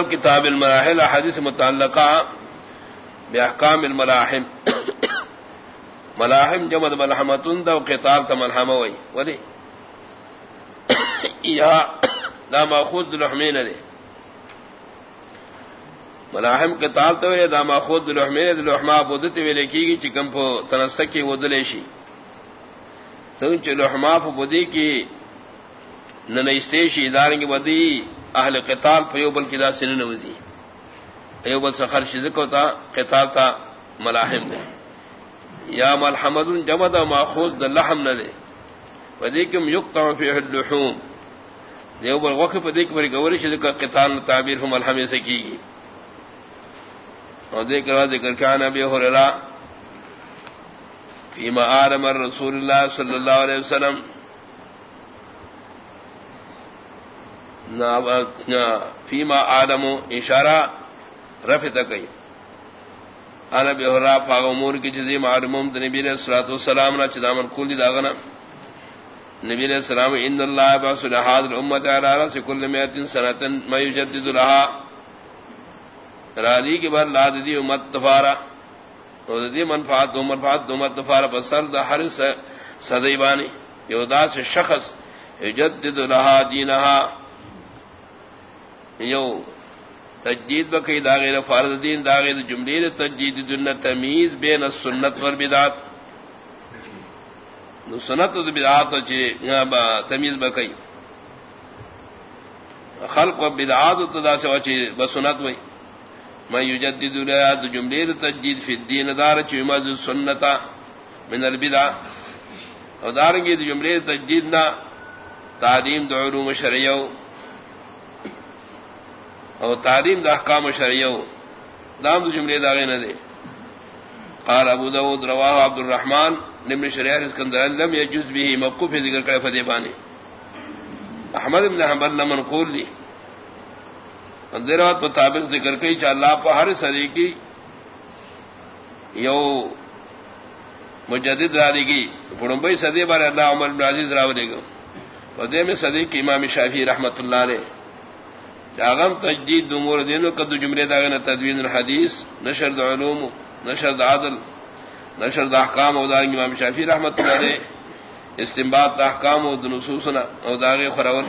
کتاب المراحل حدیث متعلقہ بحکام الملاحم ملاحم جمد ملحمتن دا قتال تا ملحم وی ولی یا دا ماخوذ لحمین دے ملاحم قتال تا وی دا ماخوذ لحمین دے لحما بودت وی لکی گی چکم پو تنستکی ودلیشی سنچ لحما پو بودی کی ننستیشی ادارنگی بدی اہل قتال پیوبل کی دا سن نوزی۔ ایوبل سخر شزک ہوتا، قتال تا ملاحم دے۔ یا ملحمد جمد ماخوذ دا لحم نہ دے۔ ودیکم یقطع فی اللحوم۔ دیوبل وقف پدیک پر گوری شزک قتال تعبیر ہم ملحم سے کی گی۔ اور دیکھ رہا ذکر کیا نبی حررا فیما آرم الرسول اللہ صلی اللہ علیہ وسلم۔ فیما آدم اشارہ رف تک انا بہرا پاگ امور کی جزی معلوم نبی علیہ الصلوۃ والسلام نے چدامن کھول دی داغنا نبی علیہ السلام ان اللہ باس لحاظ الامه علی راس کل مئات سنه ما یجدد لها راضی کے بعد لاد دی امت تفارا۔ اور دی منفعت منفعت امت تفارا بسر دا ہر صدیبانی یودا سے شخص یجدد لها دینها یو تجدید بکئی داغیر فارض دین داغیر جملے تجدید دن تمیز بین السنت ور بدات سنت بدعات تمیز بکئی خلق و بدعات و تدا سے وچی بسنت وئی میں یجدد الایات جملے تجدید فی الدین دار چمز سنتا من البدع. اور دارنگی جملے تجدید نہ تعلیم دو علوم شرعیہ او تعلیم دا احکام شریعو. دام دو جملے داغے نہ دے قال ابو داود، رواه عبد الرحمن نمن شریعہ اسکندر لم يجوز به موقوف ذکر کرے فدی بانی احمد بن حنبل نے منقول لی اندرات مطابق ذکر کئی چا اللہ پر ہر صدی کی یو مجدد رالی کی پڑنبئی صدی بارے اللہ عمر بن عزیز راو دے گا ودے میں صدی کی امام شافی رحمت اللہ نے جاغم تجدید دمور دینو قد جملے داغن تدوین الحدیث نشر علوم نشر عدل نشر احکام او داغ امام شافی رحمت اللہ علیہ استنباط احکام او نصوصنا او داغ خرول